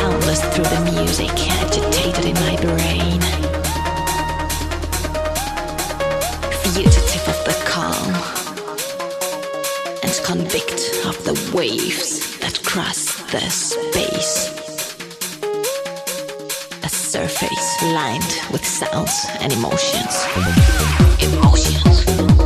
Soundless through the music, agitated in my brain. Fugitive of the calm, and convict of the waves that cross the space. A surface lined with sounds and emotions. Emotions.